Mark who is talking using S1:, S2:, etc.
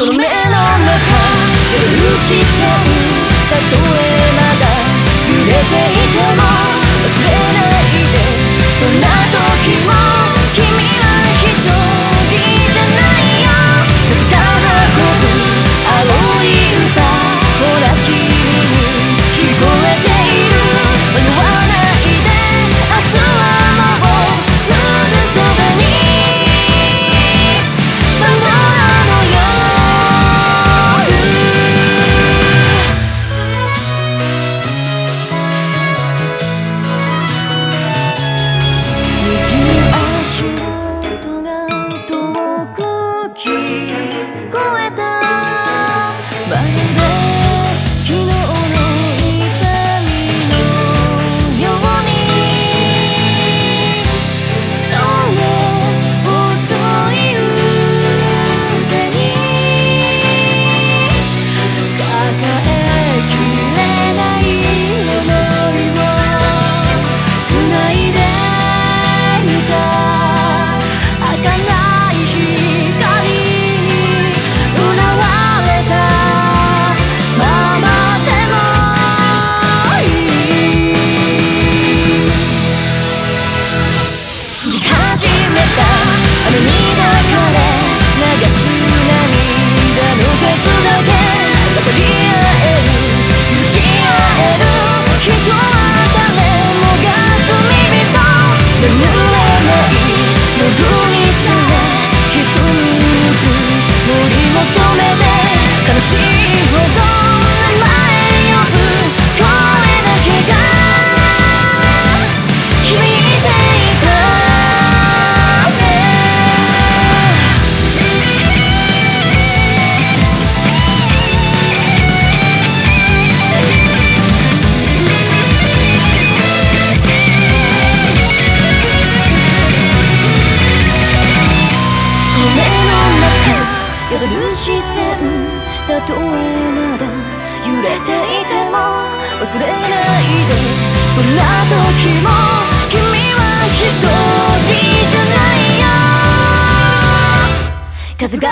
S1: たとえまだ揺れていても忘れないしいほどる視線たとえまだ揺れていても忘れないでどんな時も君は一人じゃないよ風が